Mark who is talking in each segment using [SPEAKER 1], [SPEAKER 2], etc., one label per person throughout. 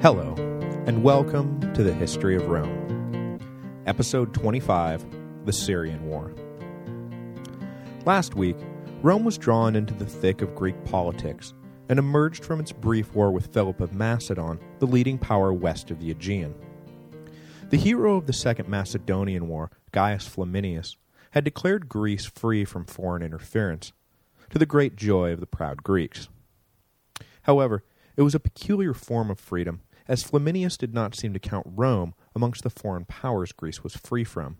[SPEAKER 1] Hello, and welcome to the History of Rome. Episode 25, The Syrian War. Last week, Rome was drawn into the thick of Greek politics and emerged from its brief war with Philip of Macedon, the leading power west of the Aegean. The hero of the Second Macedonian War, Gaius Flaminius, had declared Greece free from foreign interference, to the great joy of the proud Greeks. However, it was a peculiar form of freedom as Flaminius did not seem to count Rome amongst the foreign powers Greece was free from.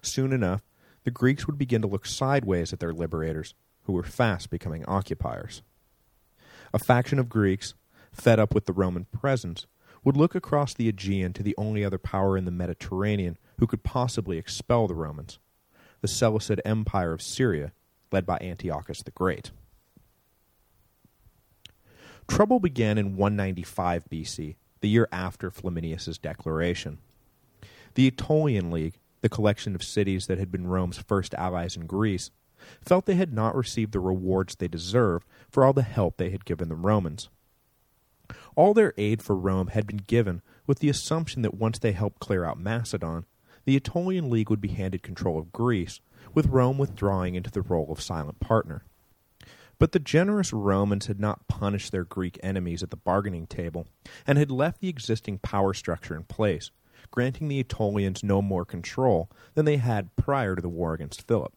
[SPEAKER 1] Soon enough, the Greeks would begin to look sideways at their liberators, who were fast becoming occupiers. A faction of Greeks, fed up with the Roman presence, would look across the Aegean to the only other power in the Mediterranean who could possibly expel the Romans, the Seleucid Empire of Syria, led by Antiochus the Great. Trouble began in 195 BC, the year after Flaminius's declaration. The Aetolian League, the collection of cities that had been Rome's first allies in Greece, felt they had not received the rewards they deserved for all the help they had given the Romans. All their aid for Rome had been given with the assumption that once they helped clear out Macedon, the Aetolian League would be handed control of Greece, with Rome withdrawing into the role of silent partner. But the generous Romans had not punished their Greek enemies at the bargaining table, and had left the existing power structure in place, granting the Aetolians no more control than they had prior to the war against Philip.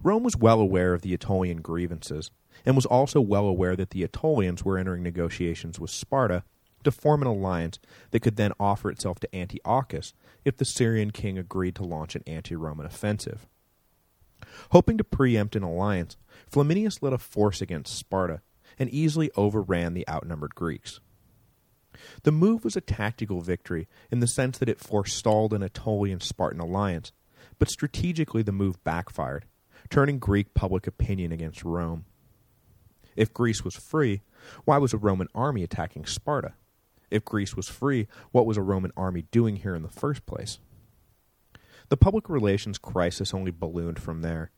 [SPEAKER 1] Rome was well aware of the Aetolian grievances, and was also well aware that the Aetolians were entering negotiations with Sparta to form an alliance that could then offer itself to Antiochus if the Syrian king agreed to launch an anti-Roman offensive. Hoping to preempt an alliance, Flaminius led a force against Sparta and easily overran the outnumbered Greeks. The move was a tactical victory in the sense that it forestalled an Aetolian-Spartan alliance, but strategically the move backfired, turning Greek public opinion against Rome. If Greece was free, why was a Roman army attacking Sparta? If Greece was free, what was a Roman army doing here in the first place? The public relations crisis only ballooned from there.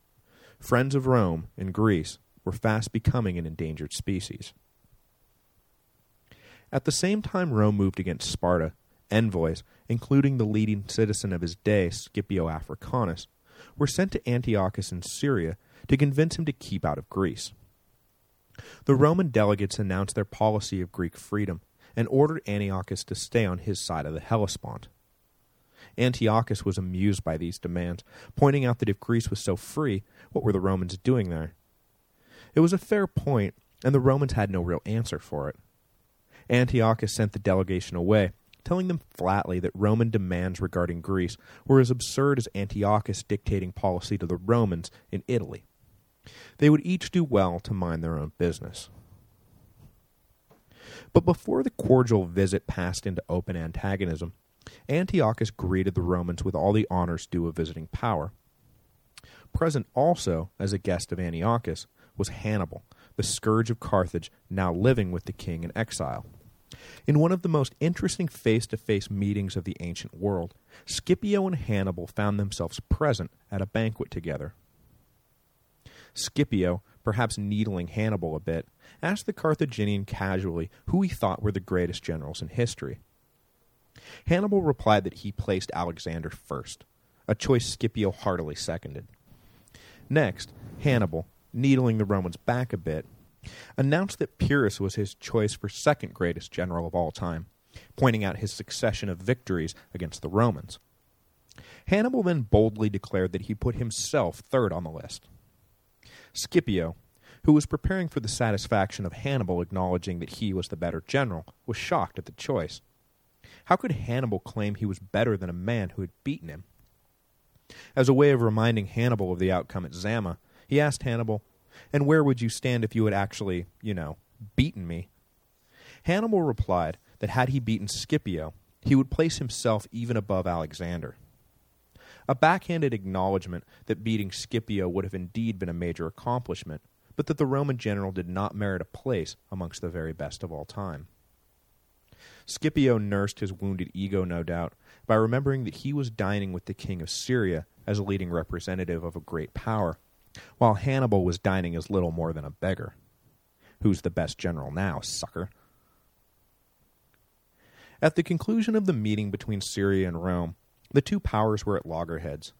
[SPEAKER 1] Friends of Rome, in Greece, were fast becoming an endangered species. At the same time Rome moved against Sparta, envoys, including the leading citizen of his day, Scipio Africanus, were sent to Antiochus in Syria to convince him to keep out of Greece. The Roman delegates announced their policy of Greek freedom and ordered Antiochus to stay on his side of the Hellespont. Antiochus was amused by these demands, pointing out that if Greece was so free, what were the Romans doing there? It was a fair point, and the Romans had no real answer for it. Antiochus sent the delegation away, telling them flatly that Roman demands regarding Greece were as absurd as Antiochus dictating policy to the Romans in Italy. They would each do well to mind their own business. But before the cordial visit passed into open antagonism, Antiochus greeted the Romans with all the honors due a visiting power. Present also, as a guest of Antiochus, was Hannibal, the scourge of Carthage, now living with the king in exile. In one of the most interesting face-to-face -face meetings of the ancient world, Scipio and Hannibal found themselves present at a banquet together. Scipio, perhaps needling Hannibal a bit, asked the Carthaginian casually who he thought were the greatest generals in history. Hannibal replied that he placed Alexander first, a choice Scipio heartily seconded. Next, Hannibal, needling the Romans back a bit, announced that Pyrrhus was his choice for second greatest general of all time, pointing out his succession of victories against the Romans. Hannibal then boldly declared that he put himself third on the list. Scipio, who was preparing for the satisfaction of Hannibal acknowledging that he was the better general, was shocked at the choice. How could Hannibal claim he was better than a man who had beaten him? As a way of reminding Hannibal of the outcome at Zama, he asked Hannibal, and where would you stand if you had actually, you know, beaten me? Hannibal replied that had he beaten Scipio, he would place himself even above Alexander. A backhanded acknowledgement that beating Scipio would have indeed been a major accomplishment, but that the Roman general did not merit a place amongst the very best of all time. Scipio nursed his wounded ego, no doubt, by remembering that he was dining with the king of Syria as a leading representative of a great power, while Hannibal was dining as little more than a beggar. Who's the best general now, sucker? At the conclusion of the meeting between Syria and Rome, the two powers were at loggerheads.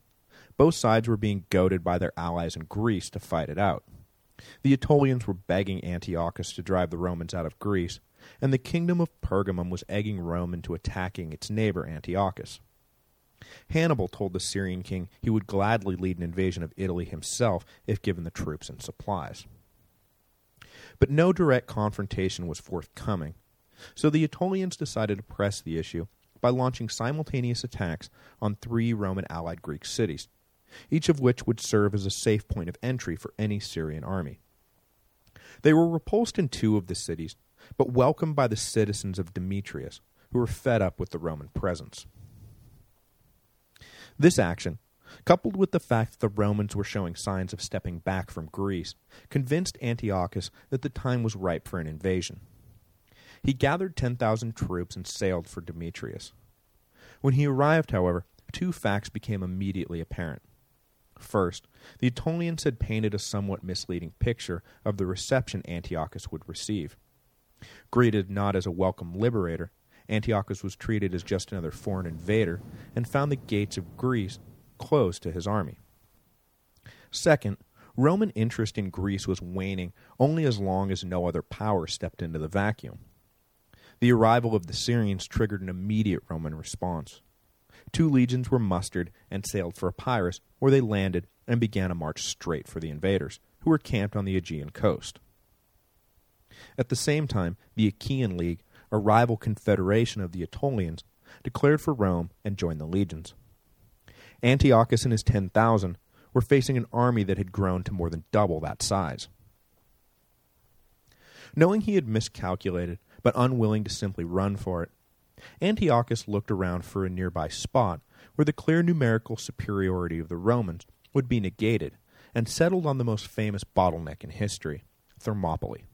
[SPEAKER 1] Both sides were being goaded by their allies in Greece to fight it out. The Aetolians were begging Antiochus to drive the Romans out of Greece, and the kingdom of Pergamum was egging Rome into attacking its neighbor Antiochus. Hannibal told the Syrian king he would gladly lead an invasion of Italy himself if given the troops and supplies. But no direct confrontation was forthcoming, so the Aetolians decided to press the issue by launching simultaneous attacks on three Roman allied Greek cities, each of which would serve as a safe point of entry for any Syrian army. They were repulsed in two of the cities, but welcomed by the citizens of Demetrias, who were fed up with the Roman presence. This action, coupled with the fact that the Romans were showing signs of stepping back from Greece, convinced Antiochus that the time was ripe for an invasion. He gathered 10,000 troops and sailed for Demetrias. When he arrived, however, two facts became immediately apparent. First, the Aetolians had painted a somewhat misleading picture of the reception Antiochus would receive. Greeted not as a welcome liberator, Antiochus was treated as just another foreign invader and found the gates of Greece closed to his army. Second, Roman interest in Greece was waning only as long as no other power stepped into the vacuum. The arrival of the Syrians triggered an immediate Roman response. Two legions were mustered and sailed for Epirus, where they landed and began a march straight for the invaders, who were camped on the Aegean coast. At the same time, the Achaean League, a rival confederation of the Aetolians, declared for Rome and joined the legions. Antiochus and his 10,000 were facing an army that had grown to more than double that size. Knowing he had miscalculated, but unwilling to simply run for it, Antiochus looked around for a nearby spot where the clear numerical superiority of the Romans would be negated, and settled on the most famous bottleneck in history, Thermopylae.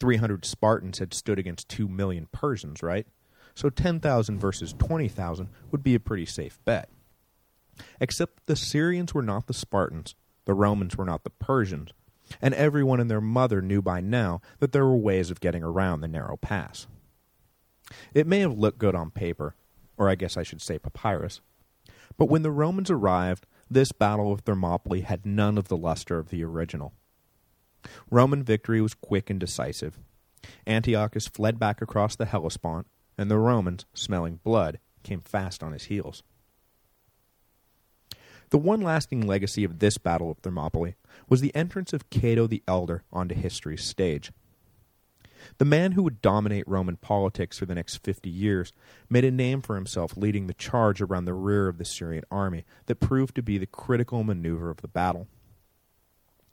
[SPEAKER 1] 300 Spartans had stood against 2 million Persians, right? So 10,000 versus 20,000 would be a pretty safe bet. Except the Syrians were not the Spartans, the Romans were not the Persians, and everyone and their mother knew by now that there were ways of getting around the narrow pass. It may have looked good on paper, or I guess I should say papyrus, but when the Romans arrived, this Battle of Thermopylae had none of the luster of the original. Roman victory was quick and decisive. Antiochus fled back across the Hellespont, and the Romans, smelling blood, came fast on his heels. The one lasting legacy of this Battle of Thermopylae was the entrance of Cato the Elder onto history's stage. The man who would dominate Roman politics for the next 50 years made a name for himself leading the charge around the rear of the Syrian army that proved to be the critical maneuver of the battle.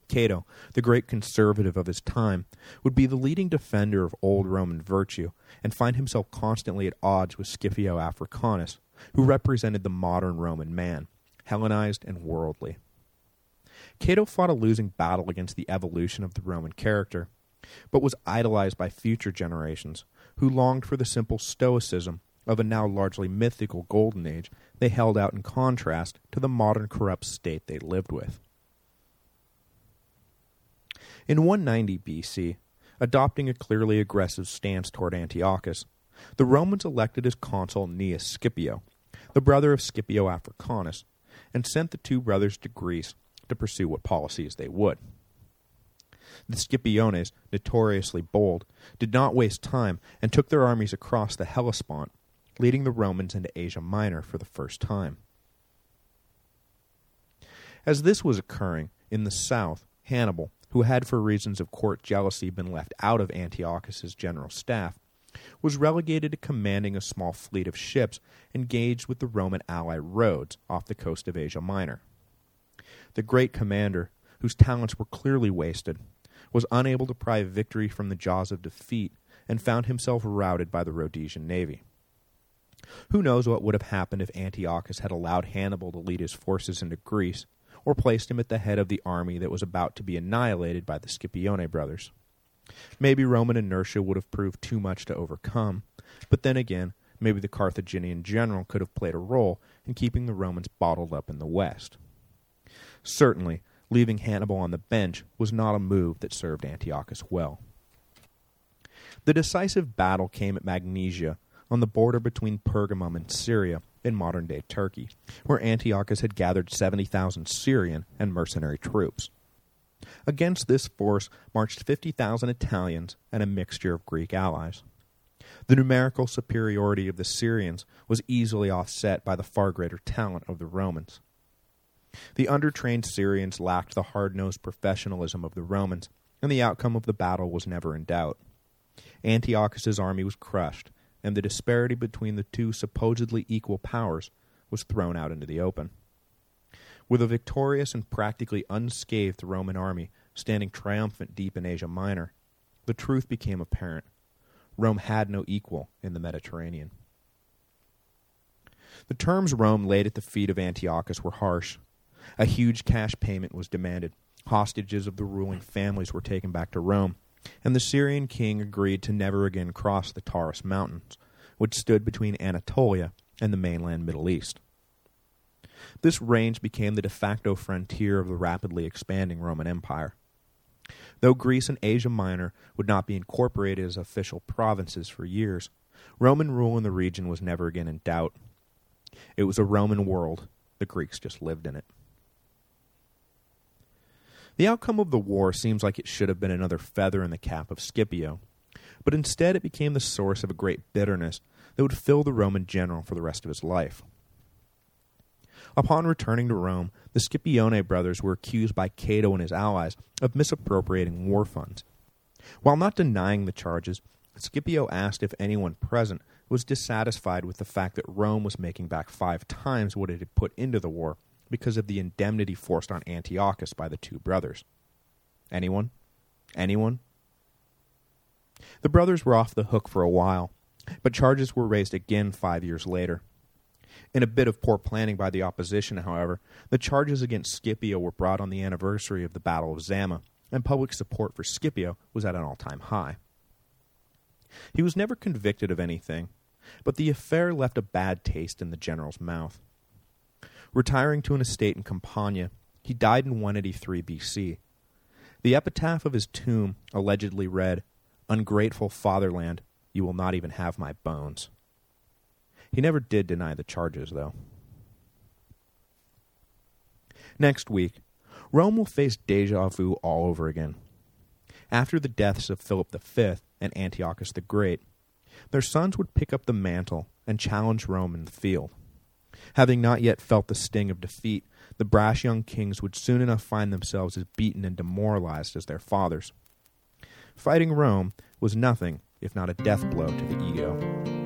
[SPEAKER 1] Cato, the great conservative of his time, would be the leading defender of old Roman virtue and find himself constantly at odds with Scipio Africanus, who represented the modern Roman man, Hellenized and worldly. Cato fought a losing battle against the evolution of the Roman character, but was idolized by future generations who longed for the simple stoicism of a now largely mythical golden age they held out in contrast to the modern corrupt state they lived with. In 190 BC, adopting a clearly aggressive stance toward Antiochus, the Romans elected as consul Gnaeus Scipio, the brother of Scipio Africanus, and sent the two brothers to Greece to pursue what policies they would. The Scipiones, notoriously bold, did not waste time and took their armies across the Hellespont, leading the Romans into Asia Minor for the first time. As this was occurring, in the south, Hannibal, who had for reasons of court jealousy been left out of Antiochus's general staff, was relegated to commanding a small fleet of ships engaged with the Roman ally Rhodes off the coast of Asia Minor. The great commander, whose talents were clearly wasted, was unable to pry victory from the jaws of defeat and found himself routed by the Rhodesian navy. Who knows what would have happened if Antiochus had allowed Hannibal to lead his forces into Greece, or placed him at the head of the army that was about to be annihilated by the Scipione brothers. Maybe Roman inertia would have proved too much to overcome, but then again, maybe the Carthaginian general could have played a role in keeping the Romans bottled up in the west. Certainly, leaving Hannibal on the bench was not a move that served Antiochus well. The decisive battle came at Magnesia on the border between Pergamum and Syria in modern-day Turkey, where Antiochus had gathered 70,000 Syrian and mercenary troops. Against this force marched 50,000 Italians and a mixture of Greek allies. The numerical superiority of the Syrians was easily offset by the far greater talent of the Romans. The undertrained Syrians lacked the hard-nosed professionalism of the Romans, and the outcome of the battle was never in doubt. Antiochus's army was crushed, and the disparity between the two supposedly equal powers was thrown out into the open. With a victorious and practically unscathed Roman army standing triumphant deep in Asia Minor, the truth became apparent. Rome had no equal in the Mediterranean. The terms Rome laid at the feet of Antiochus were harsh. A huge cash payment was demanded, hostages of the ruling families were taken back to Rome, and the Syrian king agreed to never again cross the Taurus Mountains, which stood between Anatolia and the mainland Middle East. This range became the de facto frontier of the rapidly expanding Roman Empire. Though Greece and Asia Minor would not be incorporated as official provinces for years, Roman rule in the region was never again in doubt. It was a Roman world, the Greeks just lived in it. The outcome of the war seems like it should have been another feather in the cap of Scipio, but instead it became the source of a great bitterness that would fill the Roman general for the rest of his life. Upon returning to Rome, the Scipione brothers were accused by Cato and his allies of misappropriating war funds. While not denying the charges, Scipio asked if anyone present was dissatisfied with the fact that Rome was making back five times what it had put into the war because of the indemnity forced on Antiochus by the two brothers. Anyone? Anyone? The brothers were off the hook for a while, but charges were raised again five years later. In a bit of poor planning by the opposition, however, the charges against Scipio were brought on the anniversary of the Battle of Zama, and public support for Scipio was at an all-time high. He was never convicted of anything, but the affair left a bad taste in the general's mouth. Retiring to an estate in Campania, he died in 183 BC. The epitaph of his tomb allegedly read, Ungrateful fatherland, you will not even have my bones. He never did deny the charges, though. Next week, Rome will face deja vu all over again. After the deaths of Philip V and Antiochus the Great, their sons would pick up the mantle and challenge Rome in the field. Having not yet felt the sting of defeat, the brash young kings would soon enough find themselves as beaten and demoralized as their fathers. Fighting Rome was nothing if not a death blow to the ego.